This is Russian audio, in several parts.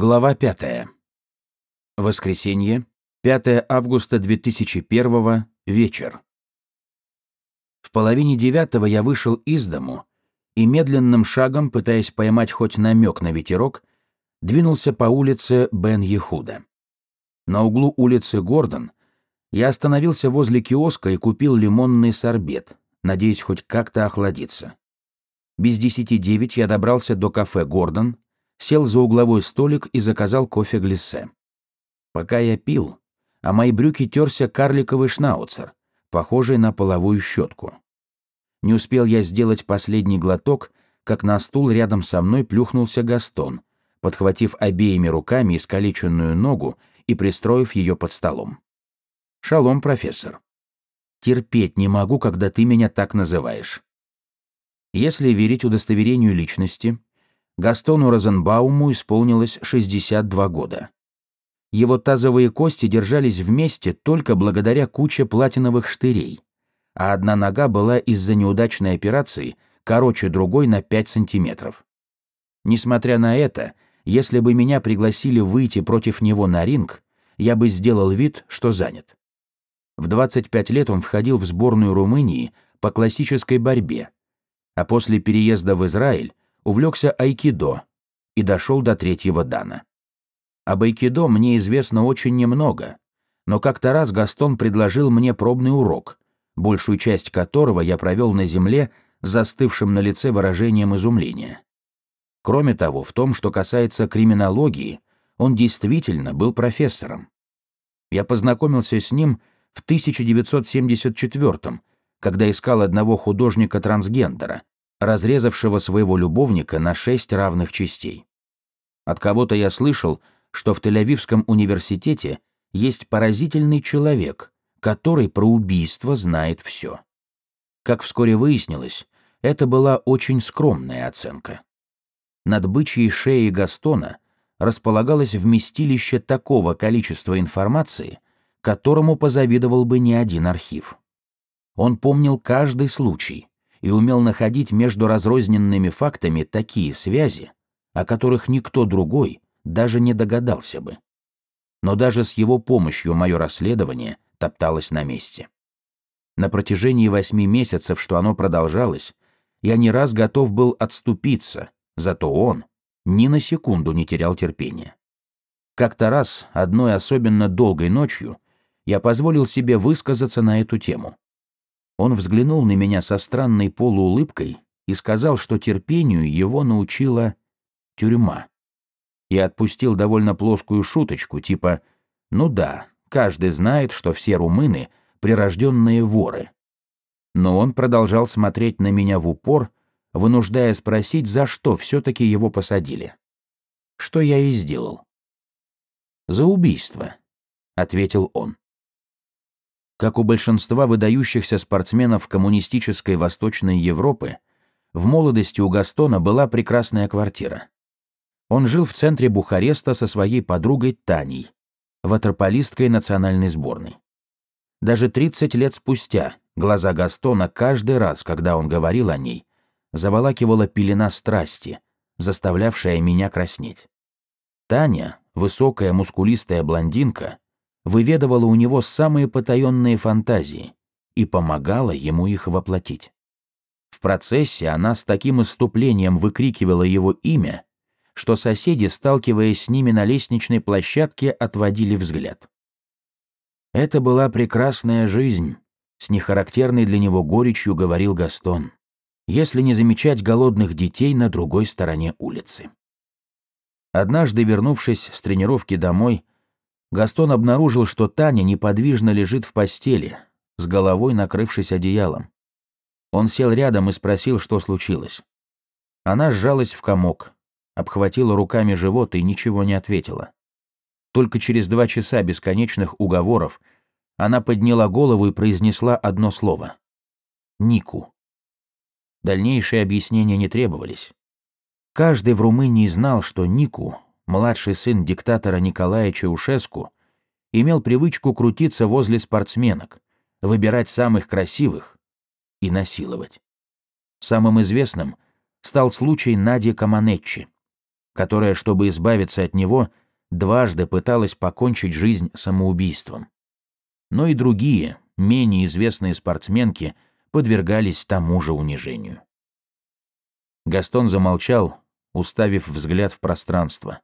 Глава 5. Воскресенье, 5 августа 2001, вечер. В половине девятого я вышел из дому и медленным шагом, пытаясь поймать хоть намек на ветерок, двинулся по улице Бен-Ехуда. На углу улицы Гордон я остановился возле киоска и купил лимонный сорбет, надеясь хоть как-то охладиться. Без десяти девять я добрался до кафе «Гордон», сел за угловой столик и заказал кофе глиссе. Пока я пил, а мои брюки терся карликовый шнауцер, похожий на половую щетку. Не успел я сделать последний глоток, как на стул рядом со мной плюхнулся Гастон, подхватив обеими руками искалеченную ногу и пристроив ее под столом. «Шалом, профессор. Терпеть не могу, когда ты меня так называешь». Если верить удостоверению личности, Гастону Розенбауму исполнилось 62 года. Его тазовые кости держались вместе только благодаря куче платиновых штырей, а одна нога была из-за неудачной операции короче другой на 5 сантиметров. Несмотря на это, если бы меня пригласили выйти против него на ринг, я бы сделал вид, что занят. В 25 лет он входил в сборную Румынии по классической борьбе, а после переезда в Израиль увлекся айкидо и дошел до третьего дана. Об айкидо мне известно очень немного, но как-то раз Гастон предложил мне пробный урок, большую часть которого я провел на земле с застывшим на лице выражением изумления. Кроме того, в том, что касается криминологии, он действительно был профессором. Я познакомился с ним в 1974 когда искал одного художника-трансгендера, разрезавшего своего любовника на шесть равных частей. От кого-то я слышал, что в Тель-Авивском университете есть поразительный человек, который про убийство знает все. Как вскоре выяснилось, это была очень скромная оценка. Над бычьей шеей Гастона располагалось вместилище такого количества информации, которому позавидовал бы не один архив. Он помнил каждый случай, и умел находить между разрозненными фактами такие связи, о которых никто другой даже не догадался бы. Но даже с его помощью мое расследование топталось на месте. На протяжении восьми месяцев, что оно продолжалось, я не раз готов был отступиться, зато он ни на секунду не терял терпения. Как-то раз, одной особенно долгой ночью, я позволил себе высказаться на эту тему. Он взглянул на меня со странной полуулыбкой и сказал, что терпению его научила тюрьма. И отпустил довольно плоскую шуточку, типа «Ну да, каждый знает, что все румыны — прирожденные воры». Но он продолжал смотреть на меня в упор, вынуждая спросить, за что все-таки его посадили. Что я и сделал. «За убийство», — ответил он. Как у большинства выдающихся спортсменов коммунистической Восточной Европы, в молодости у Гастона была прекрасная квартира. Он жил в центре Бухареста со своей подругой Таней, ватерполисткой национальной сборной. Даже 30 лет спустя глаза Гастона каждый раз, когда он говорил о ней, заволакивала пелена страсти, заставлявшая меня краснеть. Таня, высокая мускулистая блондинка, выведывала у него самые потаенные фантазии и помогала ему их воплотить. В процессе она с таким иступлением выкрикивала его имя, что соседи, сталкиваясь с ними на лестничной площадке, отводили взгляд. «Это была прекрасная жизнь», — с нехарактерной для него горечью говорил Гастон, если не замечать голодных детей на другой стороне улицы. Однажды, вернувшись с тренировки домой, Гастон обнаружил, что Таня неподвижно лежит в постели, с головой накрывшись одеялом. Он сел рядом и спросил, что случилось. Она сжалась в комок, обхватила руками живот и ничего не ответила. Только через два часа бесконечных уговоров она подняла голову и произнесла одно слово. «Нику». Дальнейшие объяснения не требовались. Каждый в Румынии знал, что Нику младший сын диктатора Николая Чаушеску, имел привычку крутиться возле спортсменок, выбирать самых красивых и насиловать. Самым известным стал случай Нади Каманетчи. которая, чтобы избавиться от него, дважды пыталась покончить жизнь самоубийством. Но и другие, менее известные спортсменки подвергались тому же унижению. Гастон замолчал, уставив взгляд в пространство.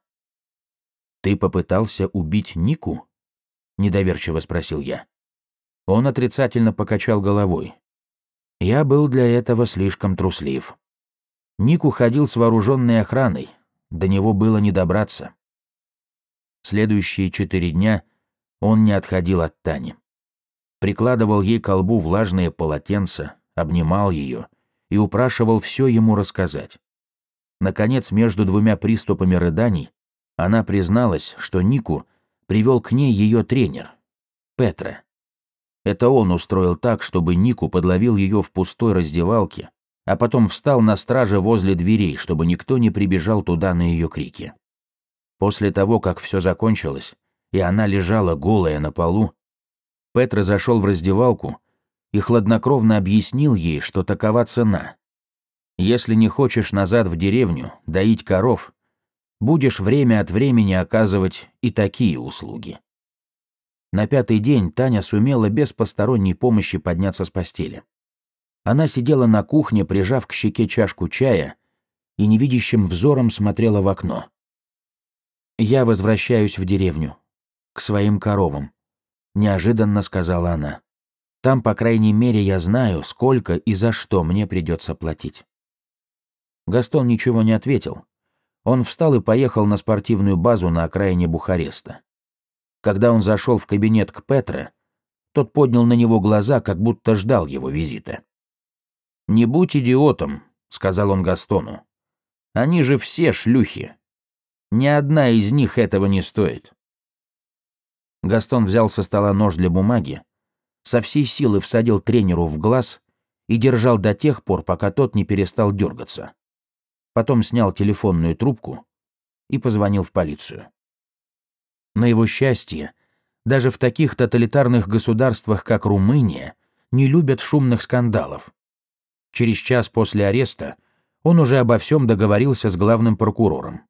«Ты попытался убить Нику?» — недоверчиво спросил я. Он отрицательно покачал головой. Я был для этого слишком труслив. Ник уходил с вооруженной охраной, до него было не добраться. Следующие четыре дня он не отходил от Тани. Прикладывал ей к колбу влажные полотенца, обнимал ее и упрашивал все ему рассказать. Наконец, между двумя приступами рыданий, она призналась, что Нику привел к ней ее тренер, Петра. Это он устроил так, чтобы Нику подловил ее в пустой раздевалке, а потом встал на страже возле дверей, чтобы никто не прибежал туда на ее крики. После того, как все закончилось, и она лежала голая на полу, Петра зашел в раздевалку и хладнокровно объяснил ей, что такова цена. Если не хочешь назад в деревню доить коров, будешь время от времени оказывать и такие услуги. На пятый день Таня сумела без посторонней помощи подняться с постели. Она сидела на кухне, прижав к щеке чашку чая, и невидящим взором смотрела в окно. «Я возвращаюсь в деревню, к своим коровам», — неожиданно сказала она. «Там, по крайней мере, я знаю, сколько и за что мне придется платить». Гастон ничего не ответил. Он встал и поехал на спортивную базу на окраине Бухареста. Когда он зашел в кабинет к Петре, тот поднял на него глаза, как будто ждал его визита. «Не будь идиотом», — сказал он Гастону. «Они же все шлюхи. Ни одна из них этого не стоит». Гастон взял со стола нож для бумаги, со всей силы всадил тренеру в глаз и держал до тех пор, пока тот не перестал дергаться. Потом снял телефонную трубку и позвонил в полицию. На его счастье, даже в таких тоталитарных государствах, как Румыния, не любят шумных скандалов. Через час после ареста он уже обо всем договорился с главным прокурором.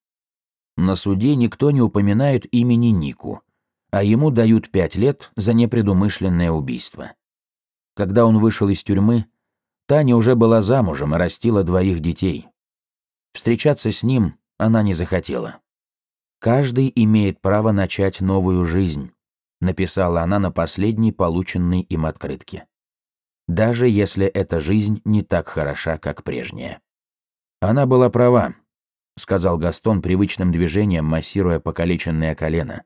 На суде никто не упоминает имени Нику, а ему дают пять лет за непредумышленное убийство. Когда он вышел из тюрьмы, Таня уже была замужем и растила двоих детей. Встречаться с ним она не захотела. «Каждый имеет право начать новую жизнь», написала она на последней полученной им открытке. Даже если эта жизнь не так хороша, как прежняя. Она была права, сказал Гастон привычным движением, массируя покалеченное колено.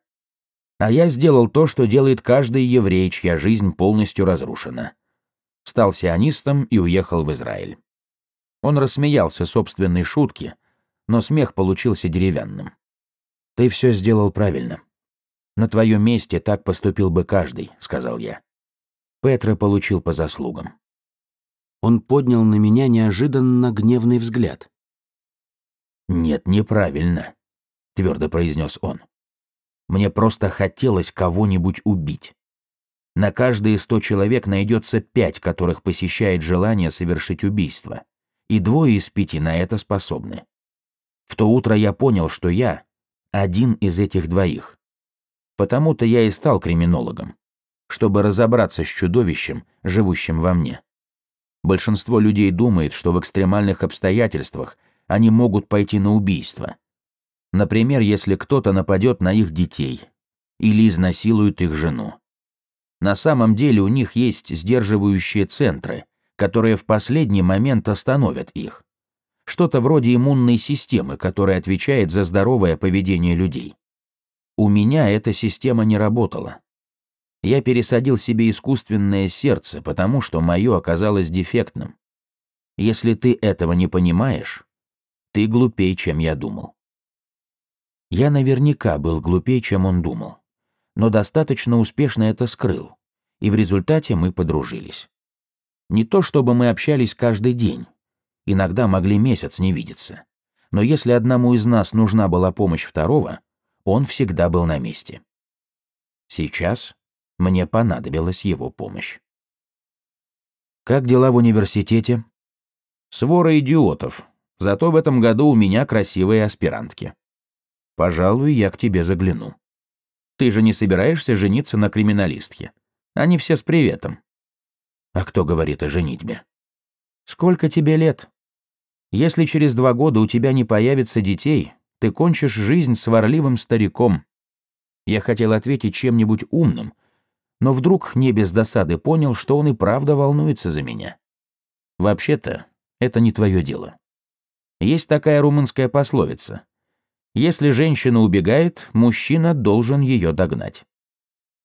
А я сделал то, что делает каждый еврей, чья жизнь полностью разрушена. Стал сионистом и уехал в Израиль. Он рассмеялся собственной шутке, но смех получился деревянным. «Ты все сделал правильно. На твоем месте так поступил бы каждый», — сказал я. Петра получил по заслугам. Он поднял на меня неожиданно гневный взгляд. «Нет, неправильно», — твердо произнес он. «Мне просто хотелось кого-нибудь убить. На каждые сто человек найдется пять, которых посещает желание совершить убийство, и двое из пяти на это способны. В то утро я понял, что я один из этих двоих. Потому-то я и стал криминологом, чтобы разобраться с чудовищем, живущим во мне. Большинство людей думает, что в экстремальных обстоятельствах они могут пойти на убийство. Например, если кто-то нападет на их детей или изнасилует их жену. На самом деле у них есть сдерживающие центры, которые в последний момент остановят их что-то вроде иммунной системы, которая отвечает за здоровое поведение людей. У меня эта система не работала. Я пересадил себе искусственное сердце, потому что мое оказалось дефектным. Если ты этого не понимаешь, ты глупей, чем я думал. Я наверняка был глупей, чем он думал, но достаточно успешно это скрыл, и в результате мы подружились. Не то чтобы мы общались каждый день, иногда могли месяц не видеться. Но если одному из нас нужна была помощь второго, он всегда был на месте. Сейчас мне понадобилась его помощь. Как дела в университете? Свора идиотов. Зато в этом году у меня красивые аспирантки. пожалуй, я к тебе загляну. Ты же не собираешься жениться на криминалистке? Они все с приветом. А кто говорит о женитьбе? Сколько тебе лет? Если через два года у тебя не появится детей, ты кончишь жизнь сварливым стариком. Я хотел ответить чем-нибудь умным, но вдруг не без досады понял, что он и правда волнуется за меня. Вообще-то, это не твое дело. Есть такая румынская пословица. Если женщина убегает, мужчина должен ее догнать.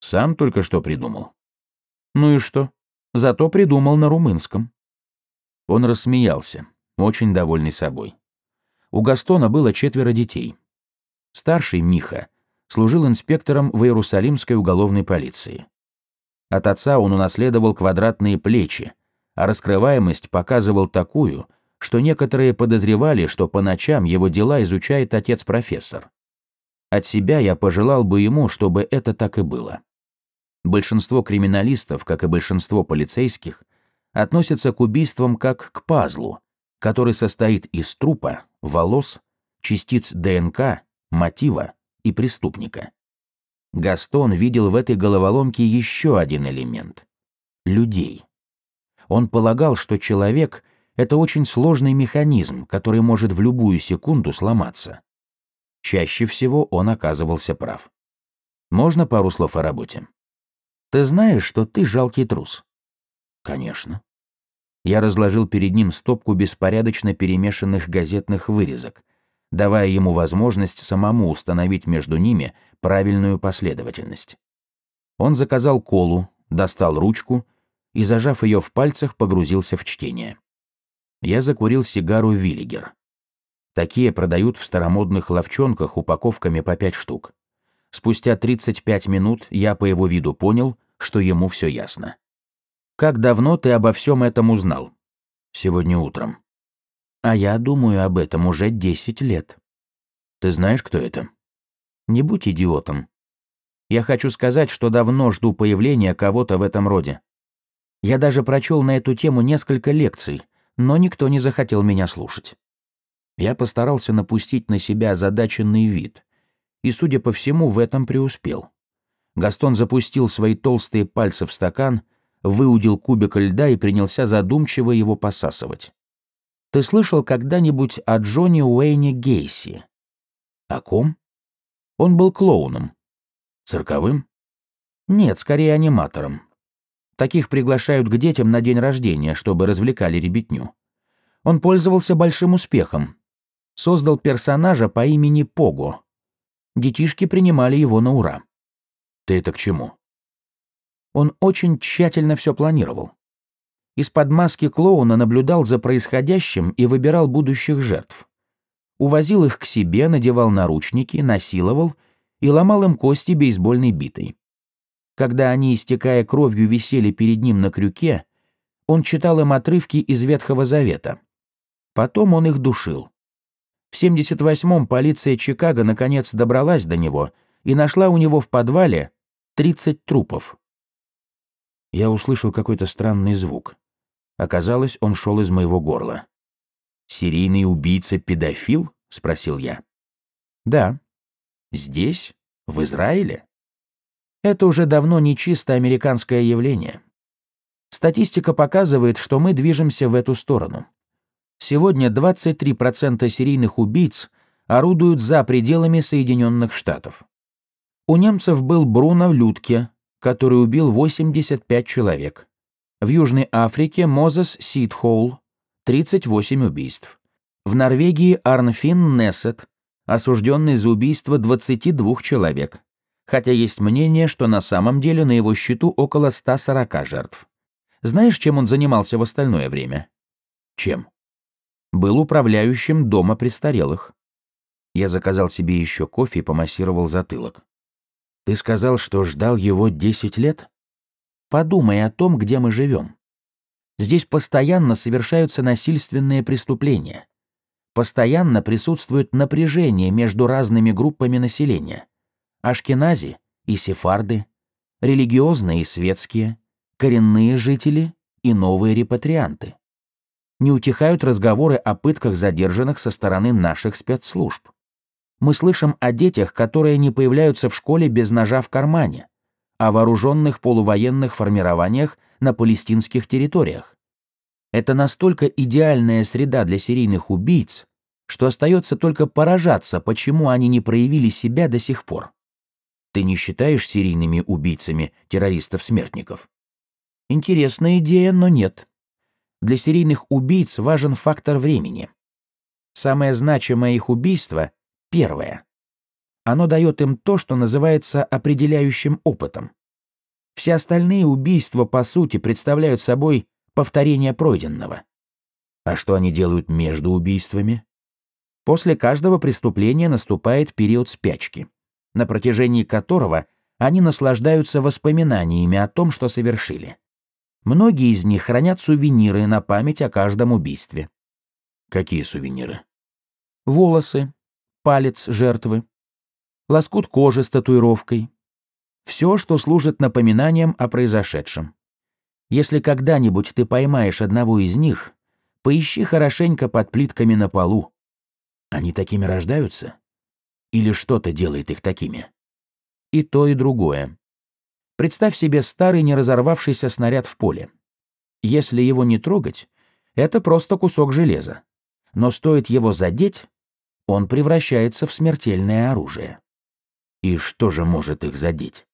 Сам только что придумал. Ну и что? Зато придумал на румынском. Он рассмеялся, очень довольный собой. У Гастона было четверо детей. Старший, Миха, служил инспектором в Иерусалимской уголовной полиции. От отца он унаследовал квадратные плечи, а раскрываемость показывал такую, что некоторые подозревали, что по ночам его дела изучает отец-профессор. От себя я пожелал бы ему, чтобы это так и было. Большинство криминалистов, как и большинство полицейских, относятся к убийствам как к пазлу, который состоит из трупа, волос, частиц ДНК, мотива и преступника. Гастон видел в этой головоломке еще один элемент — людей. Он полагал, что человек — это очень сложный механизм, который может в любую секунду сломаться. Чаще всего он оказывался прав. Можно пару слов о работе? Ты знаешь, что ты жалкий трус? Конечно. Я разложил перед ним стопку беспорядочно перемешанных газетных вырезок, давая ему возможность самому установить между ними правильную последовательность. Он заказал колу, достал ручку и, зажав ее в пальцах, погрузился в чтение. Я закурил сигару «Виллигер». Такие продают в старомодных ловчонках упаковками по пять штук. Спустя 35 минут я по его виду понял, что ему все ясно. «Как давно ты обо всем этом узнал?» «Сегодня утром». «А я думаю об этом уже 10 лет». «Ты знаешь, кто это?» «Не будь идиотом. Я хочу сказать, что давно жду появления кого-то в этом роде. Я даже прочел на эту тему несколько лекций, но никто не захотел меня слушать. Я постарался напустить на себя озадаченный вид, и, судя по всему, в этом преуспел. Гастон запустил свои толстые пальцы в стакан, выудил кубик льда и принялся задумчиво его посасывать. «Ты слышал когда-нибудь о Джонни Уэйне Гейси?» «О ком?» «Он был клоуном». «Цирковым?» «Нет, скорее аниматором. Таких приглашают к детям на день рождения, чтобы развлекали ребятню. Он пользовался большим успехом. Создал персонажа по имени Пого. Детишки принимали его на ура. Ты это к чему? Он очень тщательно все планировал. Из-под маски клоуна наблюдал за происходящим и выбирал будущих жертв. Увозил их к себе, надевал наручники, насиловал и ломал им кости бейсбольной битой. Когда они, истекая кровью, висели перед ним на крюке, он читал им отрывки из Ветхого Завета. Потом он их душил. В 78-м полиция Чикаго наконец добралась до него и нашла у него в подвале 30 трупов. Я услышал какой-то странный звук. Оказалось, он шел из моего горла. «Серийный убийца-педофил?» — спросил я. «Да». «Здесь? В Израиле?» Это уже давно не чисто американское явление. Статистика показывает, что мы движемся в эту сторону. Сегодня 23% серийных убийц орудуют за пределами Соединенных Штатов. У немцев был Бруно Людке, который убил 85 человек. В Южной Африке Мозес Сидхоул, 38 убийств. В Норвегии Арнфин Нессет, осужденный за убийство 22 человек хотя есть мнение, что на самом деле на его счету около 140 жертв. Знаешь, чем он занимался в остальное время? Чем? Был управляющим дома престарелых. Я заказал себе еще кофе и помассировал затылок. Ты сказал, что ждал его 10 лет? Подумай о том, где мы живем. Здесь постоянно совершаются насильственные преступления. Постоянно присутствует напряжение между разными группами населения ашкенази и сефарды, религиозные и светские, коренные жители и новые репатрианты. Не утихают разговоры о пытках задержанных со стороны наших спецслужб. Мы слышим о детях, которые не появляются в школе без ножа в кармане, о вооруженных полувоенных формированиях на палестинских территориях. Это настолько идеальная среда для серийных убийц, что остается только поражаться, почему они не проявили себя до сих пор. Ты не считаешь серийными убийцами террористов-смертников? Интересная идея, но нет. Для серийных убийц важен фактор времени. Самое значимое их убийство — первое. Оно дает им то, что называется определяющим опытом. Все остальные убийства, по сути, представляют собой повторение пройденного. А что они делают между убийствами? После каждого преступления наступает период спячки на протяжении которого они наслаждаются воспоминаниями о том, что совершили. Многие из них хранят сувениры на память о каждом убийстве. Какие сувениры? Волосы, палец жертвы, лоскут кожи с татуировкой. Все, что служит напоминанием о произошедшем. Если когда-нибудь ты поймаешь одного из них, поищи хорошенько под плитками на полу. Они такими рождаются? Или что-то делает их такими? И то, и другое. Представь себе старый неразорвавшийся снаряд в поле. Если его не трогать, это просто кусок железа. Но стоит его задеть, он превращается в смертельное оружие. И что же может их задеть?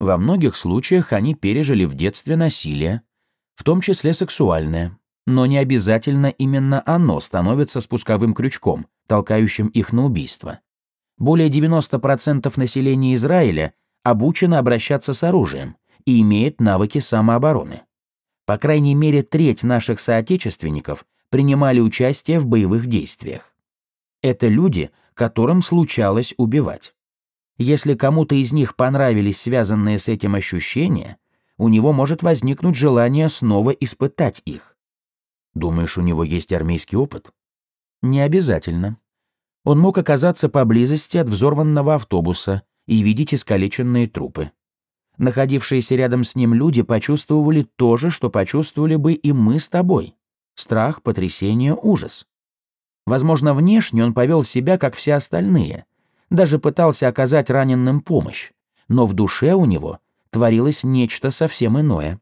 Во многих случаях они пережили в детстве насилие, в том числе сексуальное, но не обязательно именно оно становится спусковым крючком, толкающим их на убийство более 90% населения Израиля обучено обращаться с оружием и имеет навыки самообороны. По крайней мере, треть наших соотечественников принимали участие в боевых действиях. Это люди, которым случалось убивать. Если кому-то из них понравились связанные с этим ощущения, у него может возникнуть желание снова испытать их. Думаешь, у него есть армейский опыт? Не обязательно он мог оказаться поблизости от взорванного автобуса и видеть искалеченные трупы. Находившиеся рядом с ним люди почувствовали то же, что почувствовали бы и мы с тобой. Страх, потрясение, ужас. Возможно, внешне он повел себя, как все остальные, даже пытался оказать раненым помощь, но в душе у него творилось нечто совсем иное.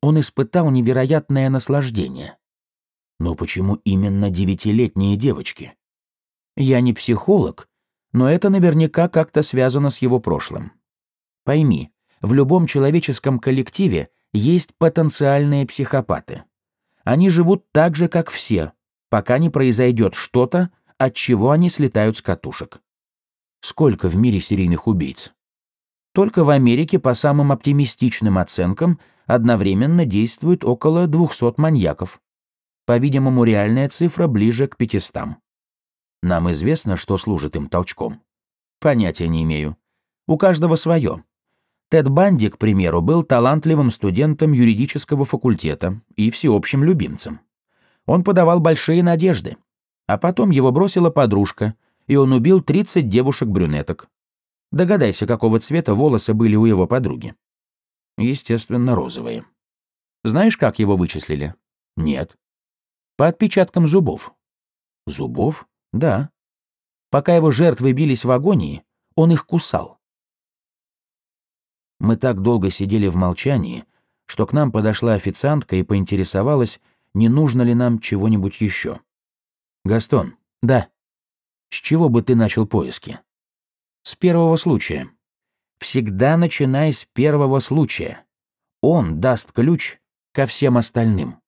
Он испытал невероятное наслаждение. Но почему именно девятилетние девочки? Я не психолог, но это наверняка как-то связано с его прошлым. Пойми, в любом человеческом коллективе есть потенциальные психопаты. Они живут так же, как все, пока не произойдет что-то, от чего они слетают с катушек. Сколько в мире серийных убийц? Только в Америке, по самым оптимистичным оценкам, одновременно действует около 200 маньяков. По-видимому, реальная цифра ближе к 500. Нам известно, что служит им толчком. Понятия не имею. У каждого свое. Тед Банди, к примеру, был талантливым студентом юридического факультета и всеобщим любимцем. Он подавал большие надежды. А потом его бросила подружка, и он убил 30 девушек-брюнеток. Догадайся, какого цвета волосы были у его подруги. Естественно, розовые. Знаешь, как его вычислили? Нет. По отпечаткам зубов. Зубов? Да. Пока его жертвы бились в агонии, он их кусал. Мы так долго сидели в молчании, что к нам подошла официантка и поинтересовалась, не нужно ли нам чего-нибудь еще. «Гастон, да. С чего бы ты начал поиски?» «С первого случая. Всегда начинай с первого случая. Он даст ключ ко всем остальным».